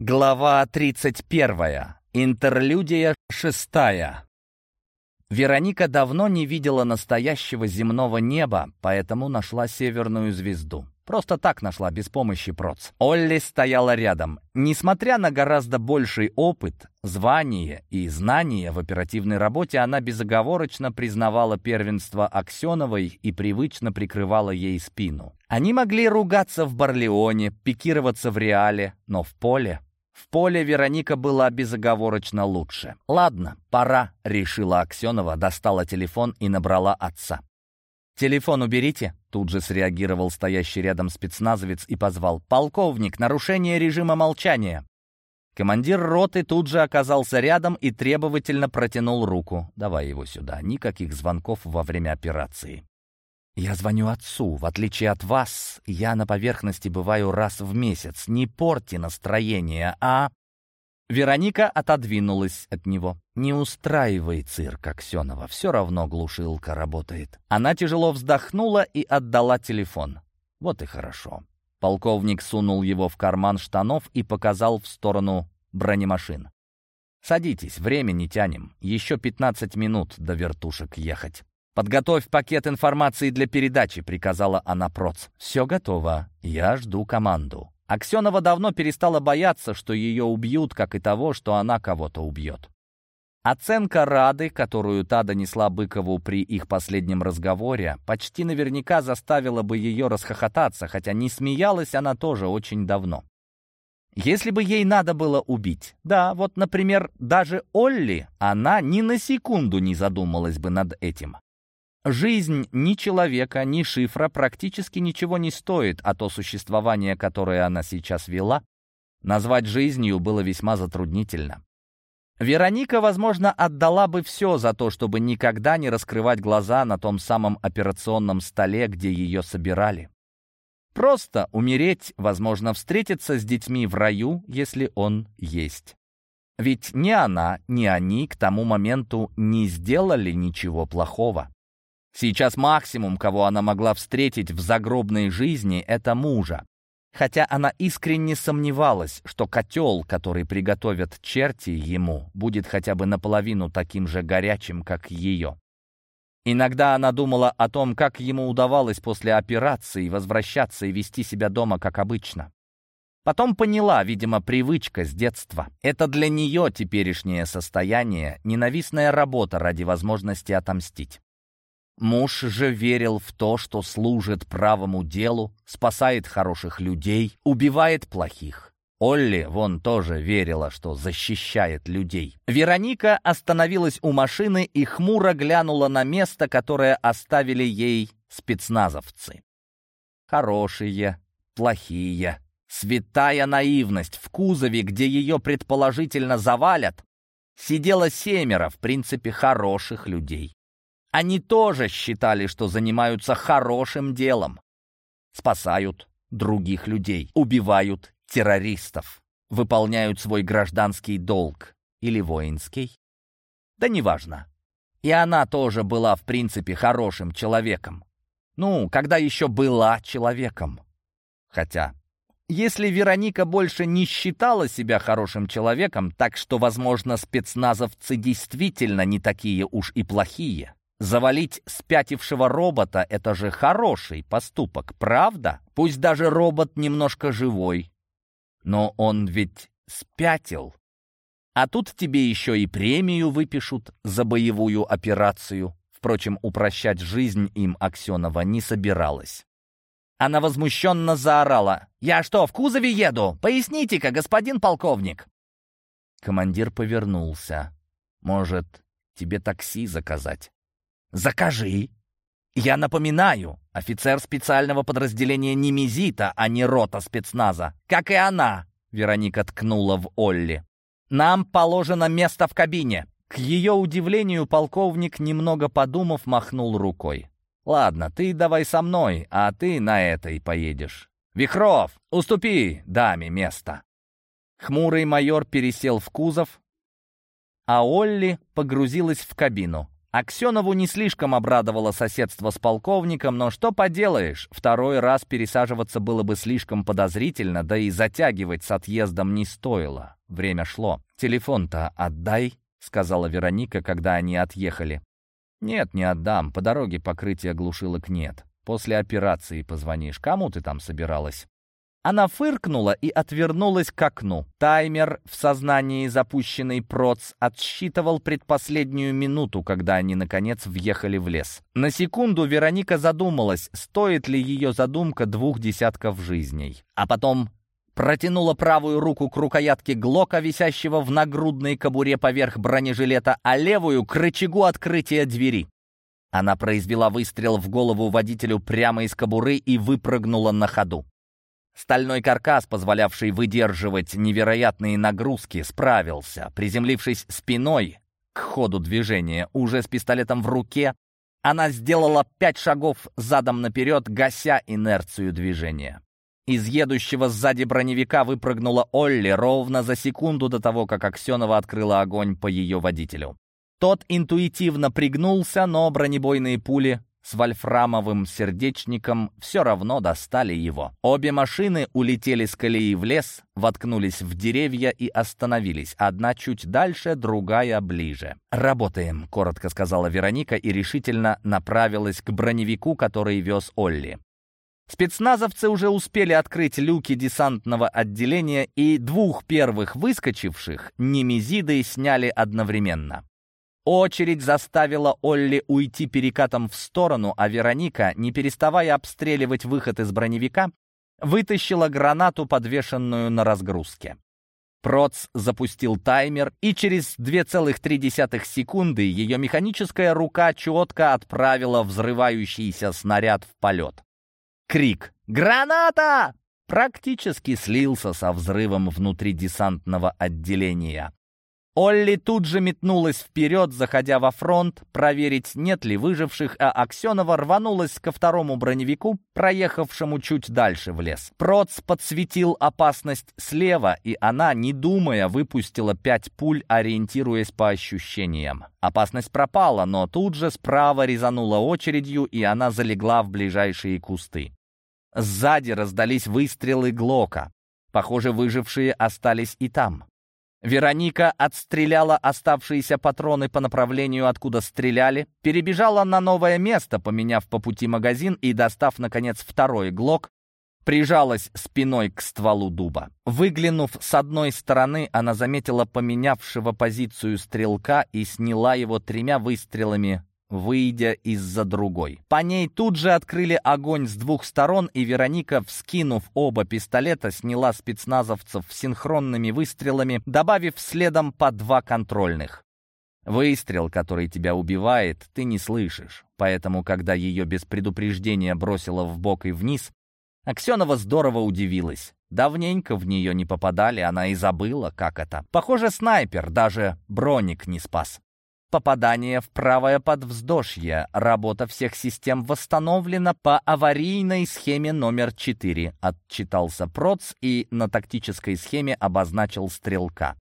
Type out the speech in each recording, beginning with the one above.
Глава 31. Интерлюдия шестая. Вероника давно не видела настоящего земного неба, поэтому нашла северную звезду. Просто так нашла, без помощи проц. Олли стояла рядом. Несмотря на гораздо больший опыт, звание и знания в оперативной работе, она безоговорочно признавала первенство Аксеновой и привычно прикрывала ей спину. Они могли ругаться в Барлеоне, пикироваться в Реале, но в поле в поле Вероника была безоговорочно лучше. «Ладно, пора», — решила Аксенова, достала телефон и набрала отца. «Телефон уберите», — тут же среагировал стоящий рядом спецназовец и позвал. «Полковник, нарушение режима молчания». Командир роты тут же оказался рядом и требовательно протянул руку. «Давай его сюда. Никаких звонков во время операции». «Я звоню отцу. В отличие от вас, я на поверхности бываю раз в месяц. Не порти настроение, а...» Вероника отодвинулась от него. «Не устраивай цирк, Аксенова. Все равно глушилка работает». Она тяжело вздохнула и отдала телефон. «Вот и хорошо». Полковник сунул его в карман штанов и показал в сторону бронемашин. «Садитесь, время не тянем. Еще пятнадцать минут до вертушек ехать». «Подготовь пакет информации для передачи», — приказала она Проц. «Все готово. Я жду команду». Аксенова давно перестала бояться, что ее убьют, как и того, что она кого-то убьет. Оценка Рады, которую та донесла Быкову при их последнем разговоре, почти наверняка заставила бы ее расхохотаться, хотя не смеялась она тоже очень давно. Если бы ей надо было убить, да, вот, например, даже Олли, она ни на секунду не задумалась бы над этим. Жизнь ни человека, ни шифра практически ничего не стоит, а то существование, которое она сейчас вела, назвать жизнью было весьма затруднительно. Вероника, возможно, отдала бы все за то, чтобы никогда не раскрывать глаза на том самом операционном столе, где ее собирали. Просто умереть, возможно, встретиться с детьми в раю, если он есть. Ведь ни она, ни они к тому моменту не сделали ничего плохого. Сейчас максимум, кого она могла встретить в загробной жизни, это мужа. Хотя она искренне сомневалась, что котел, который приготовят черти ему, будет хотя бы наполовину таким же горячим, как ее. Иногда она думала о том, как ему удавалось после операции возвращаться и вести себя дома, как обычно. Потом поняла, видимо, привычка с детства. Это для нее теперешнее состояние, ненавистная работа ради возможности отомстить. Муж же верил в то, что служит правому делу, спасает хороших людей, убивает плохих. Олли вон тоже верила, что защищает людей. Вероника остановилась у машины и хмуро глянула на место, которое оставили ей спецназовцы. Хорошие, плохие, святая наивность. В кузове, где ее предположительно завалят, сидело семеро, в принципе, хороших людей. Они тоже считали, что занимаются хорошим делом. Спасают других людей, убивают террористов, выполняют свой гражданский долг или воинский. Да неважно. И она тоже была, в принципе, хорошим человеком. Ну, когда еще была человеком. Хотя, если Вероника больше не считала себя хорошим человеком, так что, возможно, спецназовцы действительно не такие уж и плохие, Завалить спятившего робота — это же хороший поступок, правда? Пусть даже робот немножко живой. Но он ведь спятил. А тут тебе еще и премию выпишут за боевую операцию. Впрочем, упрощать жизнь им Аксенова не собиралась. Она возмущенно заорала. «Я что, в кузове еду? Поясните-ка, господин полковник!» Командир повернулся. «Может, тебе такси заказать?» Закажи. Я напоминаю, офицер специального подразделения Немезита, а не рота спецназа. Как и она, Вероника ткнула в Олли. Нам положено место в кабине. К ее удивлению, полковник, немного подумав, махнул рукой. «Ладно, ты давай со мной, а ты на этой поедешь. Вихров, уступи даме место». Хмурый майор пересел в кузов, а Олли погрузилась в кабину. Аксенову не слишком обрадовало соседство с полковником, но что поделаешь, второй раз пересаживаться было бы слишком подозрительно, да и затягивать с отъездом не стоило. Время шло. «Телефон-то отдай», — сказала Вероника, когда они отъехали. «Нет, не отдам. По дороге покрытия глушилок нет. После операции позвонишь. Кому ты там собиралась?» Она фыркнула и отвернулась к окну. Таймер в сознании запущенный проц отсчитывал предпоследнюю минуту, когда они, наконец, въехали в лес. На секунду Вероника задумалась, стоит ли ее задумка двух десятков жизней. А потом протянула правую руку к рукоятке Глока, висящего в нагрудной кобуре поверх бронежилета, а левую — к рычагу открытия двери. Она произвела выстрел в голову водителю прямо из кобуры и выпрыгнула на ходу. Стальной каркас, позволявший выдерживать невероятные нагрузки, справился. Приземлившись спиной к ходу движения, уже с пистолетом в руке, она сделала пять шагов задом наперед, гася инерцию движения. Из едущего сзади броневика выпрыгнула Олли ровно за секунду до того, как Аксенова открыла огонь по ее водителю. Тот интуитивно пригнулся, но бронебойные пули с вольфрамовым сердечником все равно достали его. Обе машины улетели с колеи в лес, воткнулись в деревья и остановились. Одна чуть дальше, другая ближе. «Работаем», — коротко сказала Вероника и решительно направилась к броневику, который вез Олли. Спецназовцы уже успели открыть люки десантного отделения, и двух первых выскочивших немезиды сняли одновременно. Очередь заставила Олли уйти перекатом в сторону, а Вероника, не переставая обстреливать выход из броневика, вытащила гранату, подвешенную на разгрузке. Проц запустил таймер, и через 2,3 секунды ее механическая рука четко отправила взрывающийся снаряд в полет. Крик «Граната!» практически слился со взрывом внутри десантного отделения. Олли тут же метнулась вперед, заходя во фронт, проверить, нет ли выживших, а Аксенова рванулась ко второму броневику, проехавшему чуть дальше в лес. Проц подсветил опасность слева, и она, не думая, выпустила пять пуль, ориентируясь по ощущениям. Опасность пропала, но тут же справа резанула очередью, и она залегла в ближайшие кусты. Сзади раздались выстрелы Глока. Похоже, выжившие остались и там. Вероника отстреляла оставшиеся патроны по направлению, откуда стреляли, перебежала на новое место, поменяв по пути магазин и, достав, наконец, второй глок, прижалась спиной к стволу дуба. Выглянув с одной стороны, она заметила поменявшего позицию стрелка и сняла его тремя выстрелами выйдя из-за другой. По ней тут же открыли огонь с двух сторон, и Вероника, вскинув оба пистолета, сняла спецназовцев синхронными выстрелами, добавив следом по два контрольных. Выстрел, который тебя убивает, ты не слышишь, поэтому, когда ее без предупреждения бросило в бок и вниз, Аксенова здорово удивилась. Давненько в нее не попадали, она и забыла, как это. Похоже, снайпер, даже броник не спас. Попадание в правое подвздошье. Работа всех систем восстановлена по аварийной схеме номер 4. Отчитался Проц и на тактической схеме обозначил стрелка.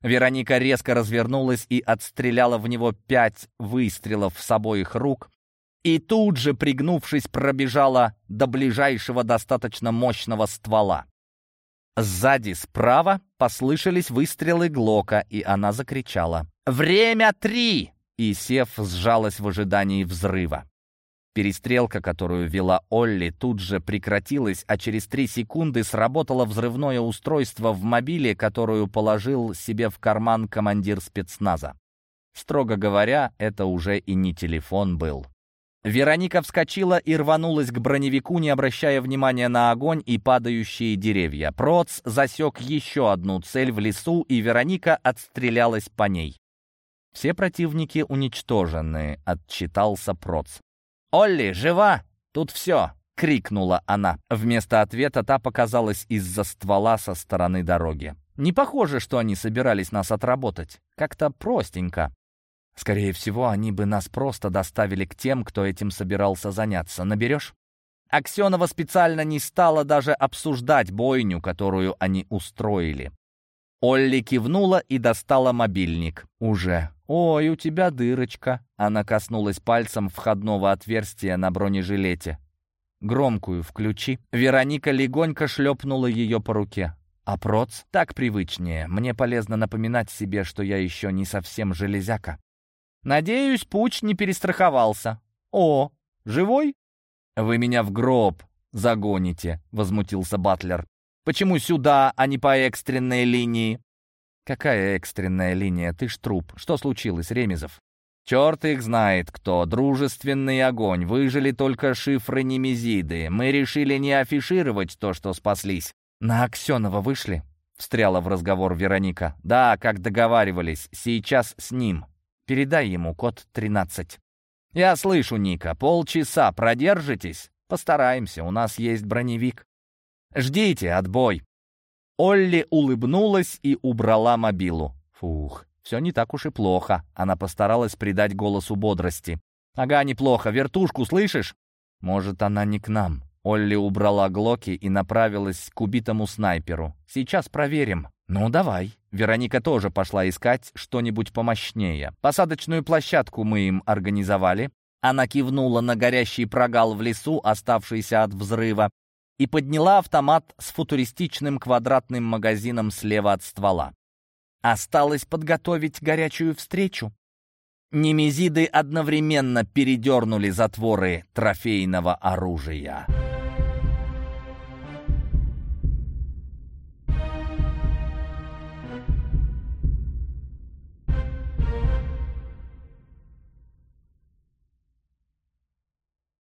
Вероника резко развернулась и отстреляла в него пять выстрелов с обоих рук, и тут же, пригнувшись, пробежала до ближайшего достаточно мощного ствола. Сзади справа послышались выстрелы Глока, и она закричала. «Время три!» И Сев сжалась в ожидании взрыва. Перестрелка, которую вела Олли, тут же прекратилась, а через три секунды сработало взрывное устройство в мобиле, которую положил себе в карман командир спецназа. Строго говоря, это уже и не телефон был. Вероника вскочила и рванулась к броневику, не обращая внимания на огонь и падающие деревья. Проц засек еще одну цель в лесу, и Вероника отстрелялась по ней. «Все противники уничтожены», — отчитался Проц. «Олли, жива? Тут все!» — крикнула она. Вместо ответа та показалась из-за ствола со стороны дороги. «Не похоже, что они собирались нас отработать. Как-то простенько». Скорее всего, они бы нас просто доставили к тем, кто этим собирался заняться. Наберешь? Аксенова специально не стала даже обсуждать бойню, которую они устроили. Олли кивнула и достала мобильник. «Уже. Ой, у тебя дырочка». Она коснулась пальцем входного отверстия на бронежилете. «Громкую включи». Вероника легонько шлепнула ее по руке. «А проц? Так привычнее. Мне полезно напоминать себе, что я еще не совсем железяка». «Надеюсь, Пуч не перестраховался». «О, живой?» «Вы меня в гроб загоните», — возмутился Батлер. Почему сюда, а не по экстренной линии?» «Какая экстренная линия? Ты ж труп. Что случилось, Ремезов?» «Черт их знает кто. Дружественный огонь. Выжили только шифры Немезиды. Мы решили не афишировать то, что спаслись». «На Аксенова вышли?» — встряла в разговор Вероника. «Да, как договаривались. Сейчас с ним. Передай ему код 13». «Я слышу, Ника. Полчаса продержитесь?» «Постараемся. У нас есть броневик». «Ждите, отбой!» Олли улыбнулась и убрала мобилу. Фух, все не так уж и плохо. Она постаралась придать голосу бодрости. «Ага, неплохо. Вертушку слышишь?» «Может, она не к нам». Олли убрала глоки и направилась к убитому снайперу. «Сейчас проверим». «Ну, давай». Вероника тоже пошла искать что-нибудь помощнее. Посадочную площадку мы им организовали. Она кивнула на горящий прогал в лесу, оставшийся от взрыва, и подняла автомат с футуристичным квадратным магазином слева от ствола. Осталось подготовить горячую встречу. Немезиды одновременно передернули затворы трофейного оружия.